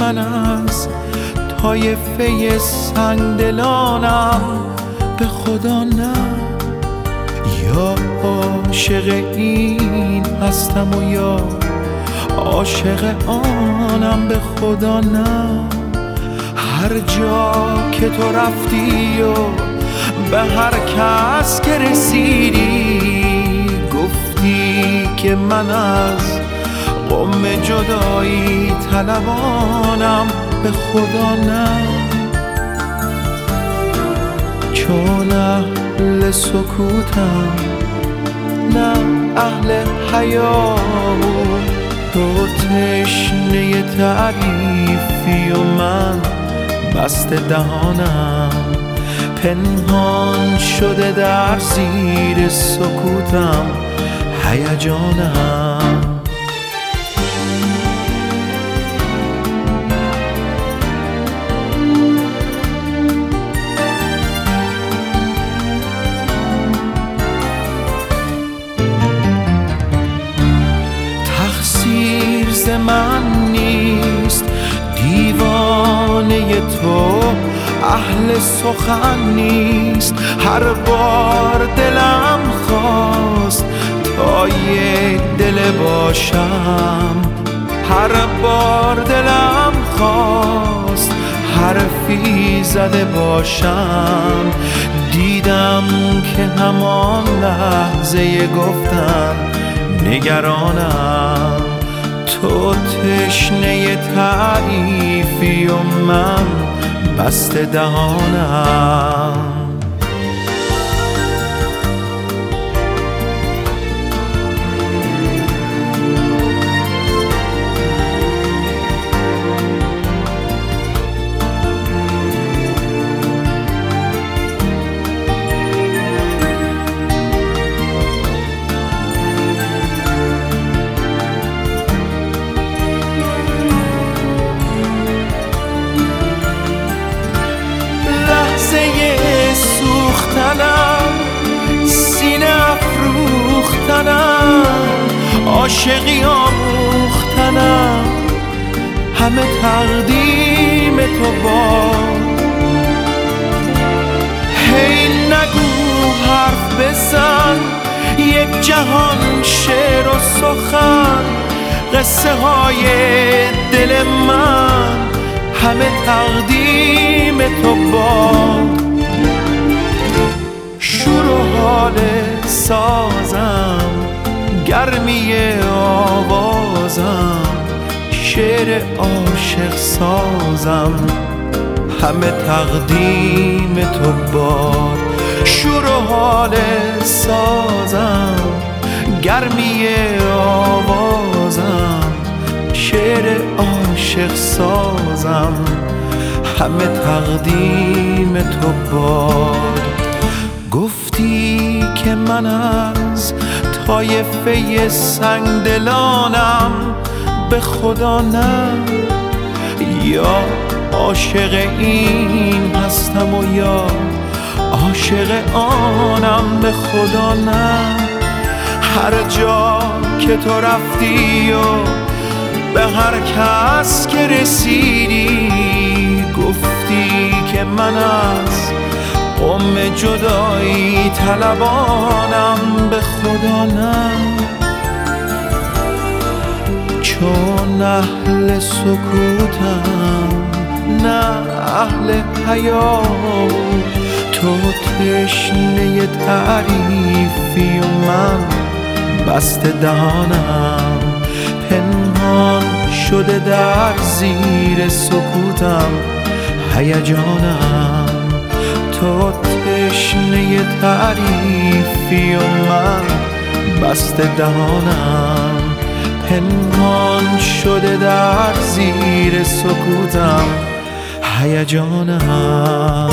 من از طایفه سنگدلانم به خدا نه. یا عاشق این هستم و یا عاشق آنم به خدا نه. هر جا که تو رفتی و به هر کس که رسیدی گفتی که من از قم جدایی طلبانم به خدا نه. چون اهل سکوتم نه اهل حیا تو تشنه تعریفی و من بست دهانم. پنهان شده در زیر سکوتم هیجانم. من نیست. دیوانه تو اهل سخن نیست. هر بار دلم خواست تا یک دل باشم. هر بار دلم خواست حرفی زده باشم. دیدم که همان لحظه گفتم نگرانم. تو تشنه تعریفی و من بست دهانم. عاشقی آموختنم. همه تقدیم تو با. هی نگو حرف بزن یک جهان شعر و سخن. قصه های دل من همه تقدیم تو باد شور و حال سازم. گرمی آوازم شعر عاشق سازم. همه تقدیم تو باد شور و حال سازم. گرمی آوازم شعر عاشق سازم. همه تقدیم تو باد. گفتی که من از طایفه سنگدلانم به خدا نه. یا عاشق این هستم و یا عاشق آنم به خدا نه. هر جا که تو رفتی و به هر کس که رسیدی گفتی که من قم جدایی طلبانم به خدا نه. چون اهل سکوتم نه اهل حیا تو تشنه تعریفی و من بست دهانم. پنهان شده در زیر سکوتم هیجانم. تو تشنه تعریفی و من بست دهانم. پنهان شده در زیر سکوتم. هیجانم.